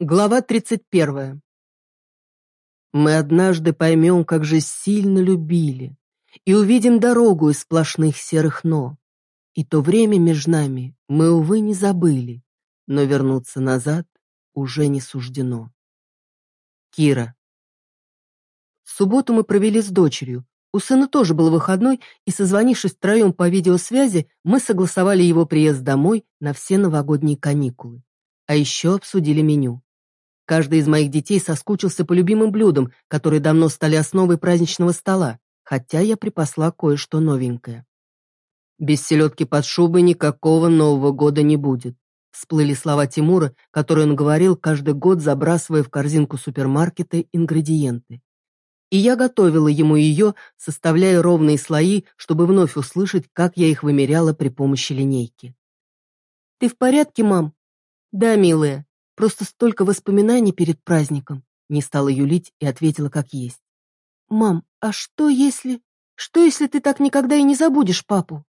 Глава 31. Мы однажды поймем, как же сильно любили, и увидим дорогу из сплошных серых «но». И то время между нами мы, увы, не забыли, но вернуться назад уже не суждено. Кира. Субботу мы провели с дочерью. У сына тоже был выходной, и, созвонившись втроем по видеосвязи, мы согласовали его приезд домой на все новогодние каникулы. А еще обсудили меню. Каждый из моих детей соскучился по любимым блюдам, которые давно стали основой праздничного стола, хотя я припасла кое-что новенькое. Без селедки под шубой никакого Нового года не будет. Всплыли слова Тимура, которые он говорил каждый год, забрасывая в корзинку супермаркета ингредиенты. И я готовила ему ее, составляя ровные слои, чтобы вновь услышать, как я их вымеряла при помощи линейки. «Ты в порядке, мам?» «Да, милая. Просто столько воспоминаний перед праздником. Не стала юлить и ответила как есть. Мам, а что если... Что если ты так никогда и не забудешь папу?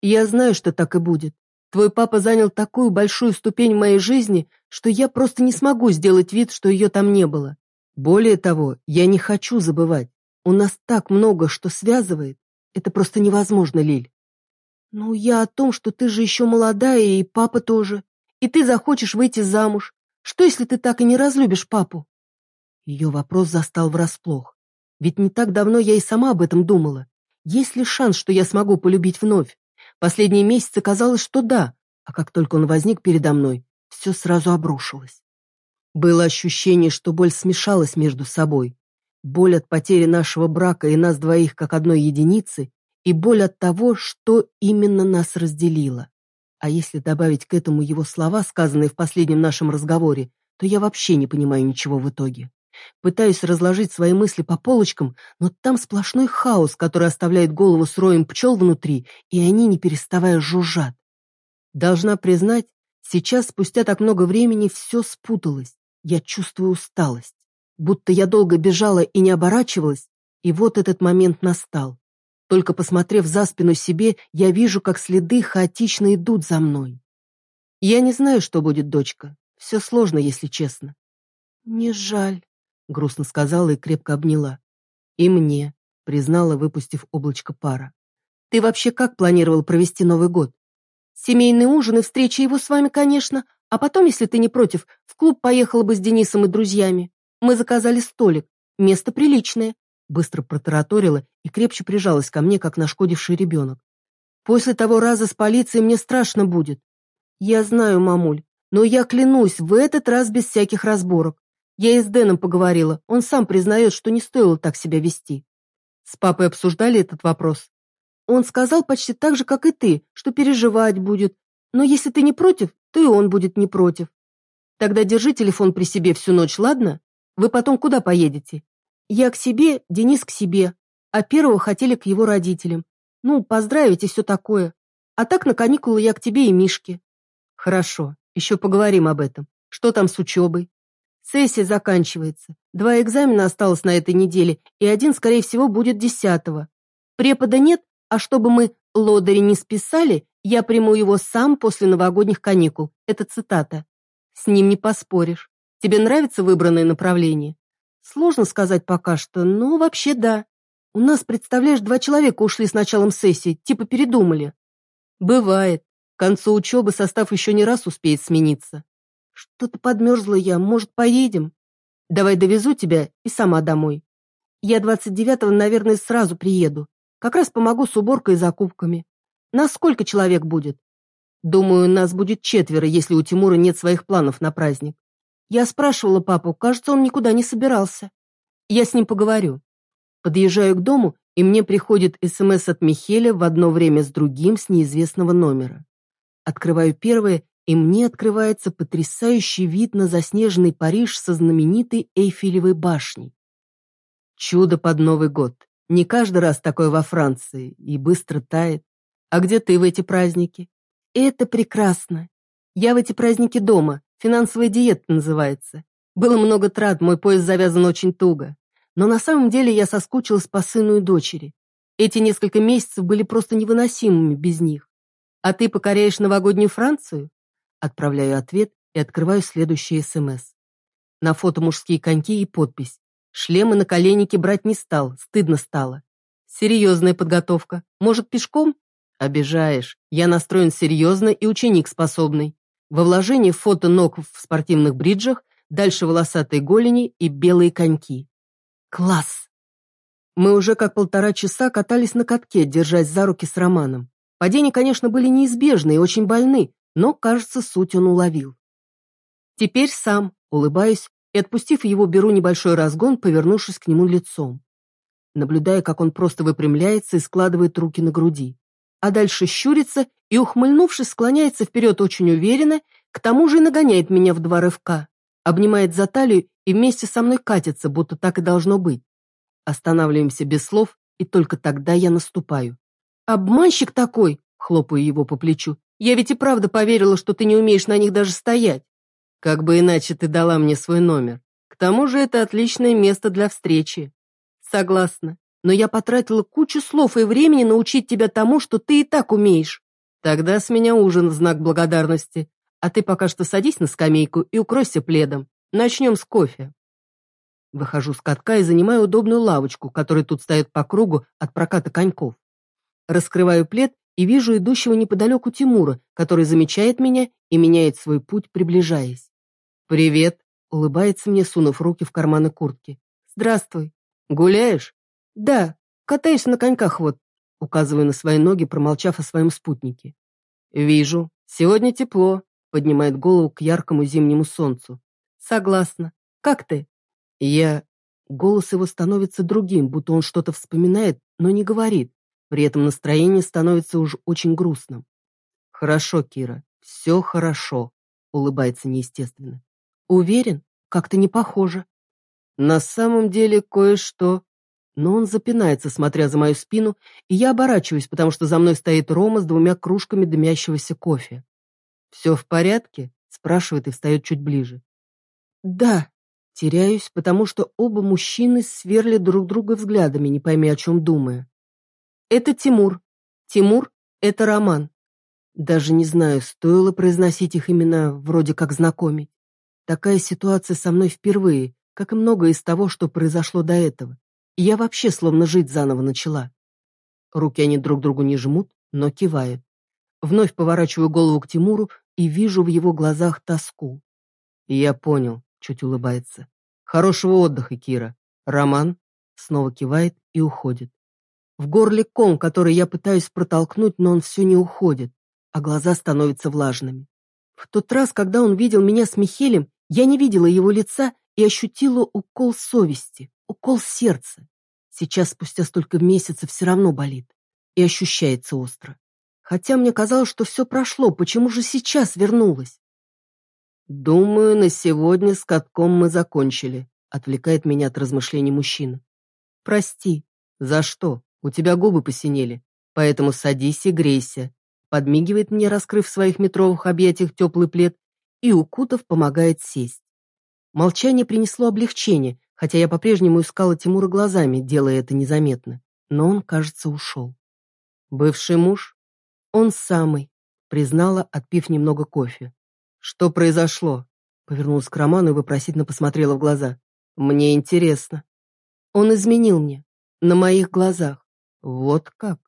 Я знаю, что так и будет. Твой папа занял такую большую ступень в моей жизни, что я просто не смогу сделать вид, что ее там не было. Более того, я не хочу забывать. У нас так много, что связывает. Это просто невозможно, Лиль. Ну, я о том, что ты же еще молодая, и папа тоже. И ты захочешь выйти замуж. Что, если ты так и не разлюбишь папу?» Ее вопрос застал врасплох. Ведь не так давно я и сама об этом думала. Есть ли шанс, что я смогу полюбить вновь? Последние месяцы казалось, что да, а как только он возник передо мной, все сразу обрушилось. Было ощущение, что боль смешалась между собой. Боль от потери нашего брака и нас двоих как одной единицы, и боль от того, что именно нас разделило. А если добавить к этому его слова, сказанные в последнем нашем разговоре, то я вообще не понимаю ничего в итоге. Пытаюсь разложить свои мысли по полочкам, но там сплошной хаос, который оставляет голову с роем пчел внутри, и они, не переставая, жужжат. Должна признать, сейчас, спустя так много времени, все спуталось. Я чувствую усталость. Будто я долго бежала и не оборачивалась, и вот этот момент настал. Только посмотрев за спину себе, я вижу, как следы хаотично идут за мной. Я не знаю, что будет, дочка. Все сложно, если честно. Не жаль, грустно сказала и крепко обняла. И мне, признала, выпустив облачко пара. Ты вообще как планировал провести Новый год? Семейный ужин и встреча его с вами, конечно, а потом, если ты не против, в клуб поехала бы с Денисом и друзьями. Мы заказали столик, место приличное, Быстро протараторила и крепче прижалась ко мне, как нашкодивший ребенок. «После того раза с полицией мне страшно будет». «Я знаю, мамуль, но я клянусь, в этот раз без всяких разборок. Я и с Дэном поговорила, он сам признает, что не стоило так себя вести». «С папой обсуждали этот вопрос?» «Он сказал почти так же, как и ты, что переживать будет, но если ты не против, то и он будет не против. Тогда держи телефон при себе всю ночь, ладно? Вы потом куда поедете? Я к себе, Денис к себе, а первого хотели к его родителям. Ну, поздравить и все такое. А так на каникулы я к тебе и Мишке. Хорошо, еще поговорим об этом. Что там с учебой? Сессия заканчивается. Два экзамена осталось на этой неделе, и один, скорее всего, будет десятого. Препода нет, а чтобы мы лодыри не списали, я приму его сам после новогодних каникул. Это цитата. С ним не поспоришь. Тебе нравится выбранное направление? Сложно сказать пока что, но вообще да. У нас, представляешь, два человека ушли с началом сессии, типа передумали. Бывает. К концу учебы состав еще не раз успеет смениться. Что-то подмерзла я, может, поедем? Давай довезу тебя и сама домой. Я 29-го, наверное, сразу приеду. Как раз помогу с уборкой и закупками. Нас сколько человек будет? Думаю, нас будет четверо, если у Тимура нет своих планов на праздник. Я спрашивала папу, кажется, он никуда не собирался. Я с ним поговорю. Подъезжаю к дому, и мне приходит СМС от Михеля в одно время с другим с неизвестного номера. Открываю первое, и мне открывается потрясающий вид на заснеженный Париж со знаменитой Эйфелевой башней. Чудо под Новый год. Не каждый раз такое во Франции, и быстро тает. А где ты в эти праздники? Это прекрасно. Я в эти праздники дома, Финансовая диета называется. Было много трат, мой пояс завязан очень туго. Но на самом деле я соскучилась по сыну и дочери. Эти несколько месяцев были просто невыносимыми без них. А ты покоряешь новогоднюю Францию? Отправляю ответ и открываю следующий СМС. На фото мужские коньки и подпись. Шлемы на коленники брать не стал, стыдно стало. Серьезная подготовка. Может, пешком? Обижаешь. Я настроен серьезно и ученик способный. Во вложении фото ног в спортивных бриджах, дальше волосатые голени и белые коньки. Класс! Мы уже как полтора часа катались на катке, держась за руки с Романом. Падения, конечно, были неизбежны и очень больны, но, кажется, суть он уловил. Теперь сам, улыбаюсь, и, отпустив его, беру небольшой разгон, повернувшись к нему лицом. Наблюдая, как он просто выпрямляется и складывает руки на груди. А дальше щурится и, ухмыльнувшись, склоняется вперед очень уверенно, к тому же нагоняет меня в два рывка, обнимает за талию и вместе со мной катится, будто так и должно быть. Останавливаемся без слов, и только тогда я наступаю. «Обманщик такой!» — хлопаю его по плечу. «Я ведь и правда поверила, что ты не умеешь на них даже стоять. Как бы иначе ты дала мне свой номер. К тому же это отличное место для встречи. Согласна. Но я потратила кучу слов и времени научить тебя тому, что ты и так умеешь. Тогда с меня ужин в знак благодарности. А ты пока что садись на скамейку и укройся пледом. Начнем с кофе. Выхожу с катка и занимаю удобную лавочку, которая тут стоит по кругу от проката коньков. Раскрываю плед и вижу идущего неподалеку Тимура, который замечает меня и меняет свой путь, приближаясь. «Привет», — улыбается мне, сунув руки в карманы куртки. «Здравствуй. Гуляешь?» «Да, катаюсь на коньках вот», — указываю на свои ноги, промолчав о своем спутнике. «Вижу. Сегодня тепло», — поднимает голову к яркому зимнему солнцу. «Согласна. Как ты?» «Я...» Голос его становится другим, будто он что-то вспоминает, но не говорит. При этом настроение становится уж очень грустным. «Хорошо, Кира, все хорошо», — улыбается неестественно. Уверен? Как-то не похоже. На самом деле кое-что. Но он запинается, смотря за мою спину, и я оборачиваюсь, потому что за мной стоит Рома с двумя кружками дымящегося кофе. «Все в порядке?» — спрашивает и встает чуть ближе. «Да». Теряюсь, потому что оба мужчины сверлят друг друга взглядами, не пойми, о чем думая. «Это Тимур. Тимур — это Роман. Даже не знаю, стоило произносить их имена вроде как знакомить. Такая ситуация со мной впервые, как и многое из того, что произошло до этого. Я вообще словно жить заново начала. Руки они друг другу не жмут, но кивают. Вновь поворачиваю голову к Тимуру и вижу в его глазах тоску. «Я понял», — чуть улыбается. «Хорошего отдыха, Кира. Роман?» Снова кивает и уходит. В горле ком, который я пытаюсь протолкнуть, но он все не уходит, а глаза становятся влажными. В тот раз, когда он видел меня с Михелем, я не видела его лица и ощутила укол совести, укол сердца. Сейчас, спустя столько месяцев, все равно болит и ощущается остро. Хотя мне казалось, что все прошло, почему же сейчас вернулась? «Думаю, на сегодня с катком мы закончили», отвлекает меня от размышлений мужчина. «Прости. За что? У тебя губы посинели. Поэтому садись и грейся. Подмигивает мне, раскрыв в своих метровых объятиях теплый плед, и Укутов помогает сесть. Молчание принесло облегчение, хотя я по-прежнему искала Тимура глазами, делая это незаметно. Но он, кажется, ушел. «Бывший муж?» «Он самый», — признала, отпив немного кофе. «Что произошло?» Повернулась к Роману и вопросительно посмотрела в глаза. «Мне интересно». «Он изменил мне. На моих глазах». «Вот как?»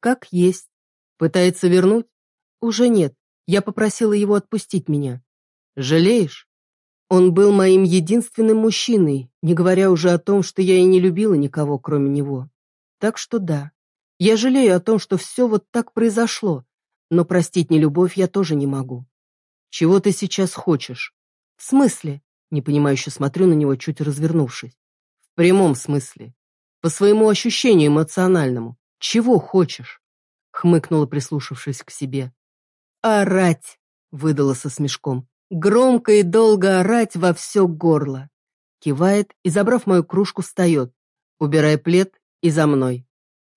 «Как есть. Пытается вернуть?» «Уже нет. Я попросила его отпустить меня. Жалеешь? Он был моим единственным мужчиной, не говоря уже о том, что я и не любила никого, кроме него. Так что да, я жалею о том, что все вот так произошло, но простить нелюбовь я тоже не могу. Чего ты сейчас хочешь? В смысле? Непонимающе смотрю на него, чуть развернувшись. В прямом смысле. По своему ощущению эмоциональному. Чего хочешь? Хмыкнула, прислушавшись к себе. Орать! Выдала со смешком громко и долго орать во все горло. Кивает и, забрав мою кружку, встает, убирая плед и за мной.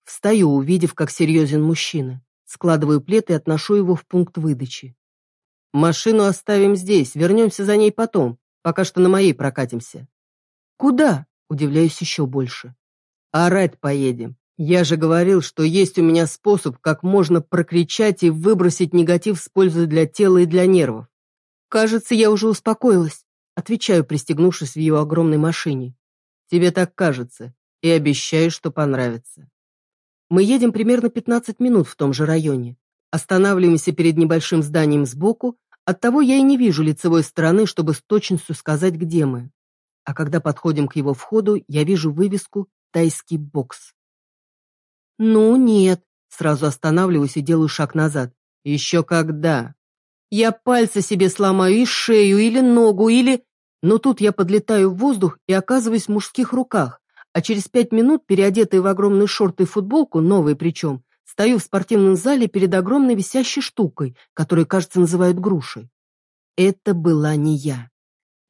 Встаю, увидев, как серьезен мужчина. Складываю плед и отношу его в пункт выдачи. Машину оставим здесь, вернемся за ней потом, пока что на моей прокатимся. Куда? Удивляюсь еще больше. Орать поедем. Я же говорил, что есть у меня способ, как можно прокричать и выбросить негатив с пользой для тела и для нервов. Кажется, я уже успокоилась. Отвечаю, пристегнувшись в ее огромной машине. Тебе так кажется. И обещаю, что понравится. Мы едем примерно 15 минут в том же районе. Останавливаемся перед небольшим зданием сбоку, оттого я и не вижу лицевой стороны, чтобы с точностью сказать, где мы. А когда подходим к его входу, я вижу вывеску «Тайский бокс». «Ну, нет», сразу останавливаюсь и делаю шаг назад. «Еще когда?» «Я пальцы себе сломаю и шею, или ногу, или...» Но тут я подлетаю в воздух и оказываюсь в мужских руках, а через пять минут, переодетый в огромные шорты и футболку, новые причем, стою в спортивном зале перед огромной висящей штукой, которую, кажется, называют грушей. Это была не я.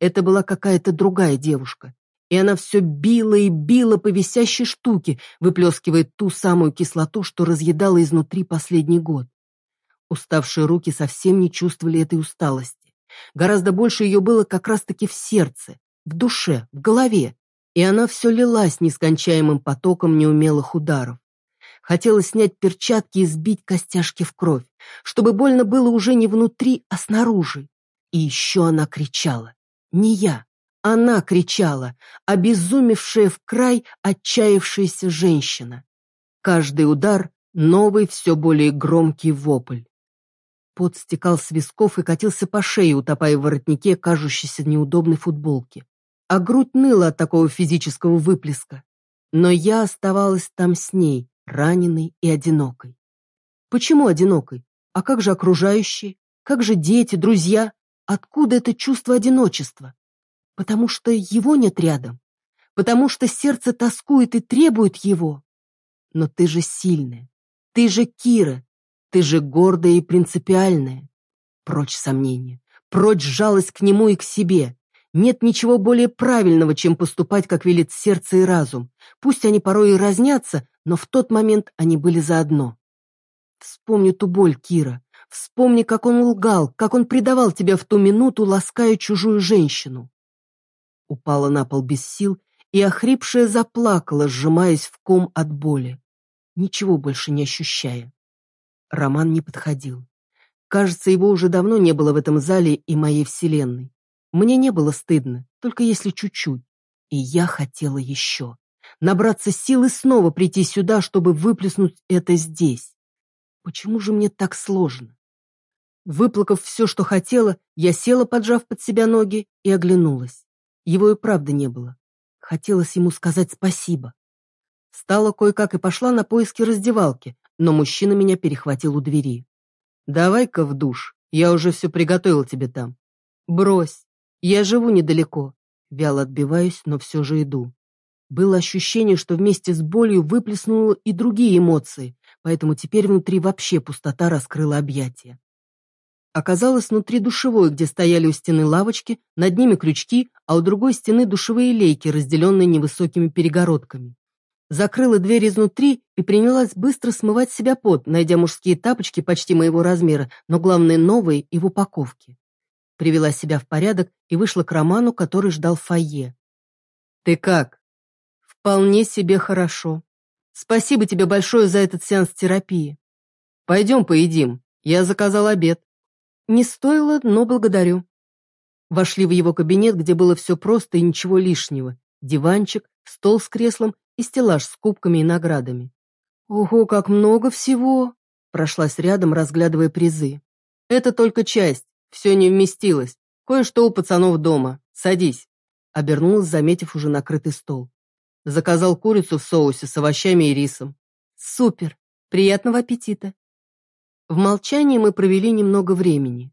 Это была какая-то другая девушка. И она все била и била по висящей штуке, выплескивая ту самую кислоту, что разъедала изнутри последний год. Уставшие руки совсем не чувствовали этой усталости. Гораздо больше ее было как раз-таки в сердце, в душе, в голове, и она все лилась нескончаемым потоком неумелых ударов. Хотелось снять перчатки и сбить костяшки в кровь, чтобы больно было уже не внутри, а снаружи. И еще она кричала. Не я. Она кричала, обезумевшая в край отчаявшаяся женщина. Каждый удар — новый, все более громкий вопль. Пот стекал с висков и катился по шее, утопая в воротнике кажущейся неудобной футболки. А грудь ныла от такого физического выплеска. Но я оставалась там с ней, раненой и одинокой. Почему одинокой? А как же окружающие? Как же дети, друзья? Откуда это чувство одиночества? Потому что его нет рядом. Потому что сердце тоскует и требует его. Но ты же сильная. Ты же Кира, ты же гордая и принципиальная. Прочь сомнения, прочь жалость к нему и к себе. Нет ничего более правильного, чем поступать, как велит сердце и разум. Пусть они порой и разнятся, но в тот момент они были заодно. Вспомни ту боль, Кира. Вспомни, как он лгал, как он предавал тебя в ту минуту, лаская чужую женщину. Упала на пол без сил и охрипшая заплакала, сжимаясь в ком от боли, ничего больше не ощущая. Роман не подходил. Кажется, его уже давно не было в этом зале и моей вселенной. Мне не было стыдно, только если чуть-чуть. И я хотела еще. Набраться сил и снова прийти сюда, чтобы выплеснуть это здесь. Почему же мне так сложно? Выплакав все, что хотела, я села, поджав под себя ноги, и оглянулась. Его и правда не было. Хотелось ему сказать спасибо. Встала кое-как и пошла на поиски раздевалки, но мужчина меня перехватил у двери. «Давай-ка в душ, я уже все приготовил тебе там». «Брось, я живу недалеко». Вяло отбиваюсь, но все же иду. Было ощущение, что вместе с болью выплеснуло и другие эмоции, поэтому теперь внутри вообще пустота раскрыла объятия. Оказалось внутри душевой, где стояли у стены лавочки, над ними крючки, а у другой стены душевые лейки, разделенные невысокими перегородками закрыла дверь изнутри и принялась быстро смывать себя пот, найдя мужские тапочки почти моего размера, но главное новые и в упаковке. Привела себя в порядок и вышла к Роману, который ждал в фойе. «Ты как?» «Вполне себе хорошо. Спасибо тебе большое за этот сеанс терапии. Пойдем поедим. Я заказал обед». «Не стоило, но благодарю». Вошли в его кабинет, где было все просто и ничего лишнего. Диванчик, стол с креслом и стеллаж с кубками и наградами. «Ого, как много всего!» Прошлась рядом, разглядывая призы. «Это только часть, все не вместилось. Кое-что у пацанов дома. Садись». Обернулась, заметив уже накрытый стол. Заказал курицу в соусе с овощами и рисом. «Супер! Приятного аппетита!» В молчании мы провели немного времени.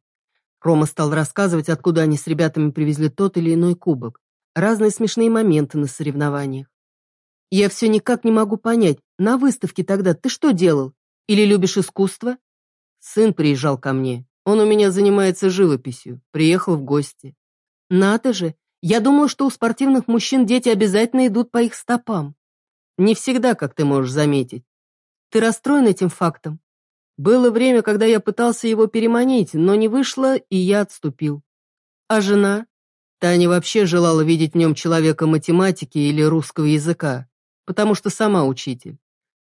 Рома стал рассказывать, откуда они с ребятами привезли тот или иной кубок, разные смешные моменты на соревнованиях. Я все никак не могу понять, на выставке тогда ты что делал? Или любишь искусство? Сын приезжал ко мне. Он у меня занимается живописью. Приехал в гости. Надо же, я думала, что у спортивных мужчин дети обязательно идут по их стопам. Не всегда, как ты можешь заметить. Ты расстроен этим фактом? Было время, когда я пытался его переманить, но не вышло, и я отступил. А жена? Таня вообще желала видеть в нем человека математики или русского языка потому что сама учитель.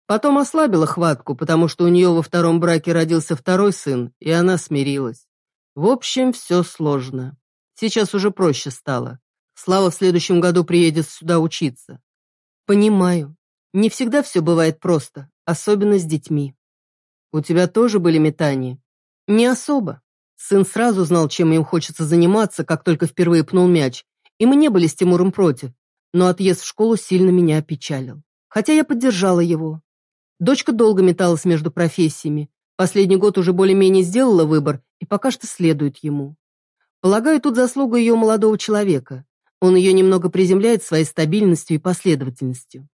Потом ослабила хватку, потому что у нее во втором браке родился второй сын, и она смирилась. В общем, все сложно. Сейчас уже проще стало. Слава в следующем году приедет сюда учиться. Понимаю. Не всегда все бывает просто, особенно с детьми. У тебя тоже были метания? Не особо. Сын сразу знал, чем им хочется заниматься, как только впервые пнул мяч, и мы не были с Тимуром против, но отъезд в школу сильно меня опечалил. Хотя я поддержала его. Дочка долго металась между профессиями. Последний год уже более-менее сделала выбор и пока что следует ему. Полагаю, тут заслуга ее молодого человека. Он ее немного приземляет своей стабильностью и последовательностью.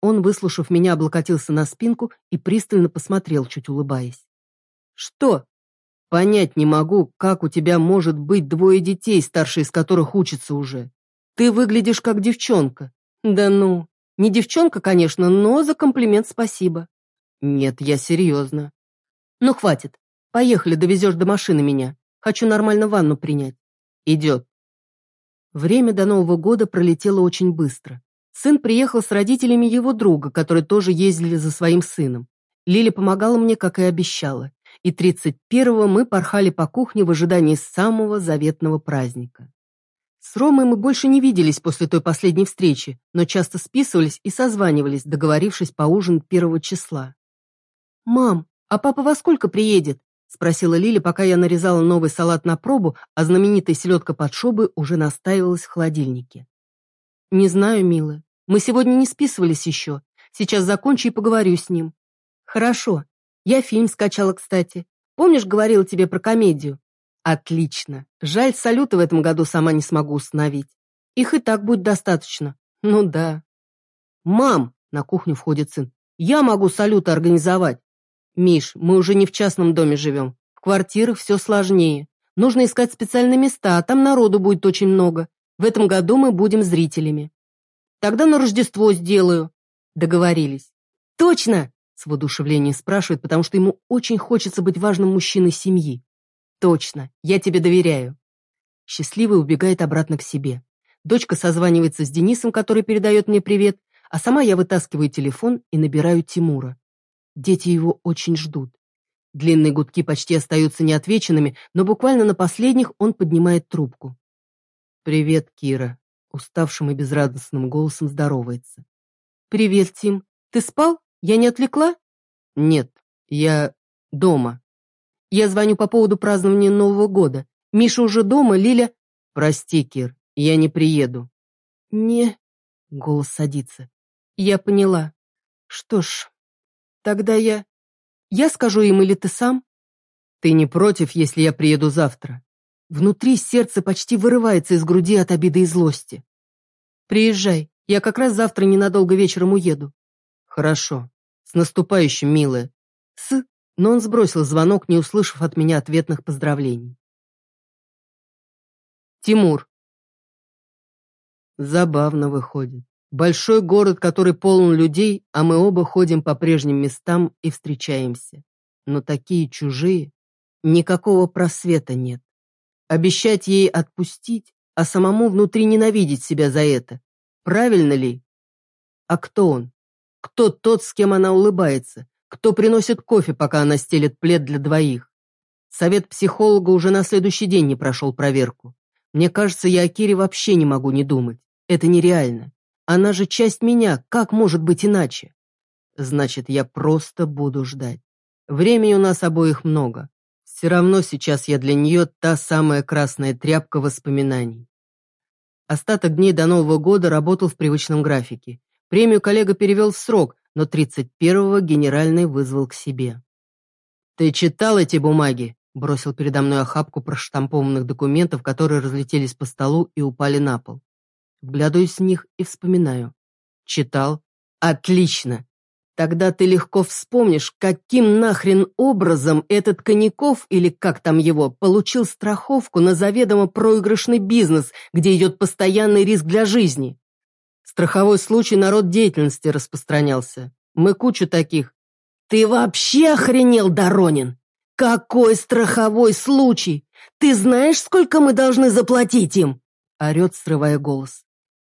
Он, выслушав меня, облокотился на спинку и пристально посмотрел, чуть улыбаясь. «Что? Понять не могу, как у тебя может быть двое детей, старший из которых учится уже. Ты выглядишь как девчонка. Да ну, не девчонка, конечно, но за комплимент спасибо». «Нет, я серьезно». «Ну, хватит. Поехали, довезешь до машины меня. Хочу нормально ванну принять». «Идет». Время до Нового года пролетело очень быстро. Сын приехал с родителями его друга, которые тоже ездили за своим сыном. Лиля помогала мне, как и обещала. И 31-го мы порхали по кухне в ожидании самого заветного праздника. С Ромой мы больше не виделись после той последней встречи, но часто списывались и созванивались, договорившись поужинать первого числа. «Мам, а папа во сколько приедет?» – спросила Лиля, пока я нарезала новый салат на пробу, а знаменитая селедка под шубой уже настаивалась в холодильнике. «Не знаю, милая. Мы сегодня не списывались еще. Сейчас закончу и поговорю с ним». «Хорошо. Я фильм скачала, кстати. Помнишь, говорила тебе про комедию?» «Отлично. Жаль, салюты в этом году сама не смогу установить. Их и так будет достаточно. Ну да». «Мам!» — на кухню входит сын. «Я могу салюты организовать». «Миш, мы уже не в частном доме живем. В квартирах все сложнее. Нужно искать специальные места, а там народу будет очень много. В этом году мы будем зрителями. Тогда на Рождество сделаю. Договорились. Точно! С воодушевлением спрашивает, потому что ему очень хочется быть важным мужчиной семьи. Точно, я тебе доверяю. Счастливый убегает обратно к себе. Дочка созванивается с Денисом, который передает мне привет, а сама я вытаскиваю телефон и набираю Тимура. Дети его очень ждут. Длинные гудки почти остаются неотвеченными, но буквально на последних он поднимает трубку. «Привет, Кира», — уставшим и безрадостным голосом здоровается. «Привет, Тим. Ты спал? Я не отвлекла?» «Нет, я дома. Я звоню по поводу празднования Нового года. Миша уже дома, Лиля...» «Прости, Кир, я не приеду». «Не...» — голос садится. «Я поняла. Что ж, тогда я... Я скажу им или ты сам?» «Ты не против, если я приеду завтра?» Внутри сердце почти вырывается из груди от обиды и злости. «Приезжай, я как раз завтра ненадолго вечером уеду». «Хорошо. С наступающим, милая». «С...» Но он сбросил звонок, не услышав от меня ответных поздравлений. Тимур. Забавно выходит. Большой город, который полон людей, а мы оба ходим по прежним местам и встречаемся. Но такие чужие, никакого просвета нет. Обещать ей отпустить, а самому внутри ненавидеть себя за это. Правильно ли? А кто он? Кто тот, с кем она улыбается? Кто приносит кофе, пока она стелет плед для двоих? Совет психолога уже на следующий день не прошел проверку. Мне кажется, я о Кире вообще не могу не думать. Это нереально. Она же часть меня, как может быть иначе? Значит, я просто буду ждать. Времени у нас обоих много. Все равно сейчас я для нее та самая красная тряпка воспоминаний. Остаток дней до Нового года работал в привычном графике. Премию коллега перевел в срок, но 31-го генеральный вызвал к себе. «Ты читал эти бумаги?» Бросил передо мной охапку проштампованных документов, которые разлетелись по столу и упали на пол. Вглядываюсь в них и вспоминаю. Читал. Отлично. Тогда ты легко вспомнишь, каким нахрен образом этот Коняков, или как там его, получил страховку на заведомо проигрышный бизнес, где идет постоянный риск для жизни. Страховой случай народ деятельности распространялся. Мы кучу таких. Ты вообще охренел, Доронин? Какой страховой случай? Ты знаешь, сколько мы должны заплатить им? Орет, срывая голос.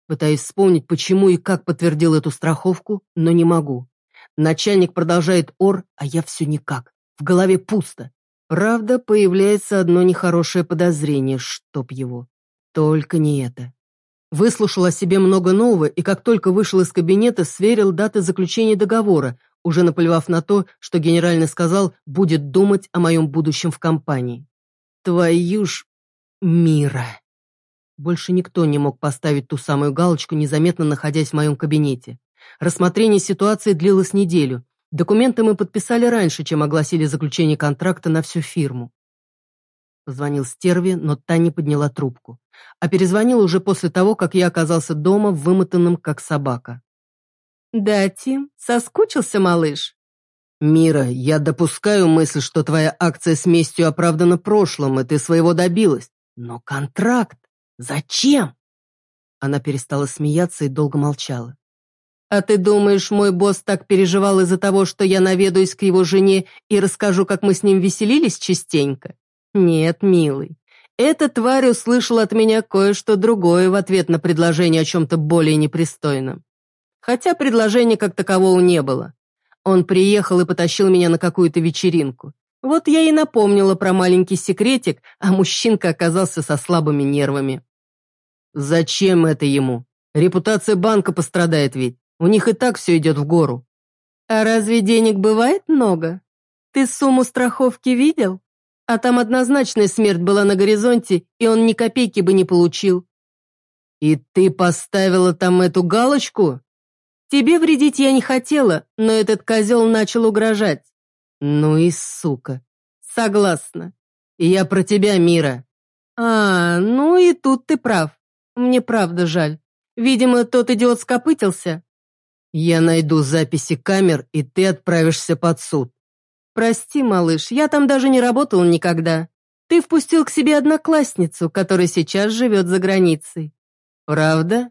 Пытаюсь вспомнить, почему и как подтвердил эту страховку, но не могу. Начальник продолжает ор, а я все никак. В голове пусто. Правда, появляется одно нехорошее подозрение, чтоб его. Только не это. Выслушал о себе много нового и как только вышел из кабинета, сверил даты заключения договора, уже наплевав на то, что генеральный сказал, будет думать о моем будущем в компании. Твою ж... мира. Больше никто не мог поставить ту самую галочку, незаметно находясь в моем кабинете. Рассмотрение ситуации длилось неделю. Документы мы подписали раньше, чем огласили заключение контракта на всю фирму. Позвонил Стерве, но та не подняла трубку. А перезвонил уже после того, как я оказался дома, вымотанным, как собака. «Да, Тим, соскучился, малыш?» «Мира, я допускаю мысль, что твоя акция с местью оправдана прошлым, и ты своего добилась. Но контракт? Зачем?» Она перестала смеяться и долго молчала. «А ты думаешь, мой босс так переживал из-за того, что я наведаюсь к его жене и расскажу, как мы с ним веселились частенько? Нет, милый. Эта тварь услышала от меня кое-что другое в ответ на предложение о чем-то более непристойном. Хотя предложения как такового не было. Он приехал и потащил меня на какую-то вечеринку. Вот я и напомнила про маленький секретик, а мужчинка оказался со слабыми нервами. Зачем это ему? Репутация банка пострадает ведь. У них и так все идет в гору. А разве денег бывает много? Ты сумму страховки видел? А там однозначная смерть была на горизонте, и он ни копейки бы не получил. И ты поставила там эту галочку? Тебе вредить я не хотела, но этот козел начал угрожать. Ну и сука. Согласна. Я про тебя, Мира. А, ну и тут ты прав. Мне правда жаль. Видимо, тот идиот скопытился. Я найду записи камер, и ты отправишься под суд. Прости, малыш, я там даже не работал никогда. Ты впустил к себе одноклассницу, которая сейчас живет за границей. Правда?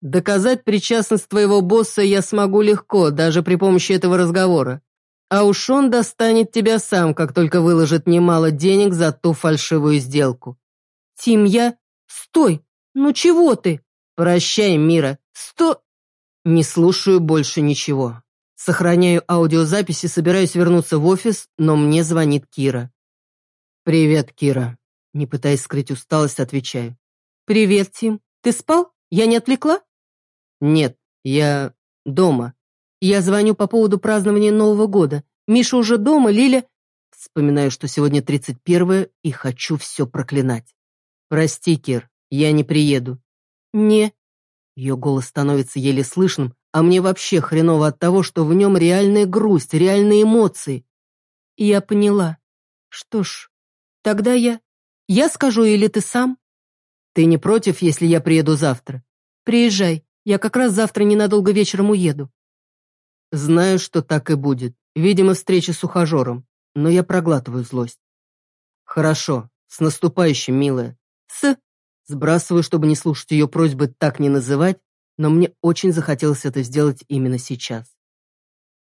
Доказать причастность твоего босса я смогу легко, даже при помощи этого разговора. А уж он достанет тебя сам, как только выложит немало денег за ту фальшивую сделку. Тим, я... Стой! Ну чего ты? Прощай, Мира. Сто... Не слушаю больше ничего. Сохраняю аудиозаписи, собираюсь вернуться в офис, но мне звонит Кира. «Привет, Кира». Не пытаясь скрыть усталость, отвечаю. «Привет, Тим. Ты спал? Я не отвлекла?» «Нет, я дома. Я звоню по поводу празднования Нового года. Миша уже дома, Лиля...» Вспоминаю, что сегодня 31 и хочу все проклинать. «Прости, Кир, я не приеду». «Не, ее голос становится еле слышным, а мне вообще хреново от того, что в нем реальная грусть, реальные эмоции. Я поняла. Что ж, тогда я... Я скажу, или ты сам? Ты не против, если я приеду завтра? Приезжай, я как раз завтра ненадолго вечером уеду. Знаю, что так и будет. Видимо, встреча с ухажером, но я проглатываю злость. Хорошо, с наступающим, милая. С... Сбрасываю, чтобы не слушать ее просьбы так не называть, но мне очень захотелось это сделать именно сейчас.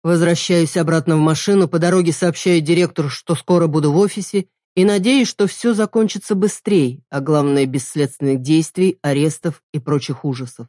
Возвращаюсь обратно в машину, по дороге сообщаю директору, что скоро буду в офисе, и надеюсь, что все закончится быстрее, а главное, без следственных действий, арестов и прочих ужасов.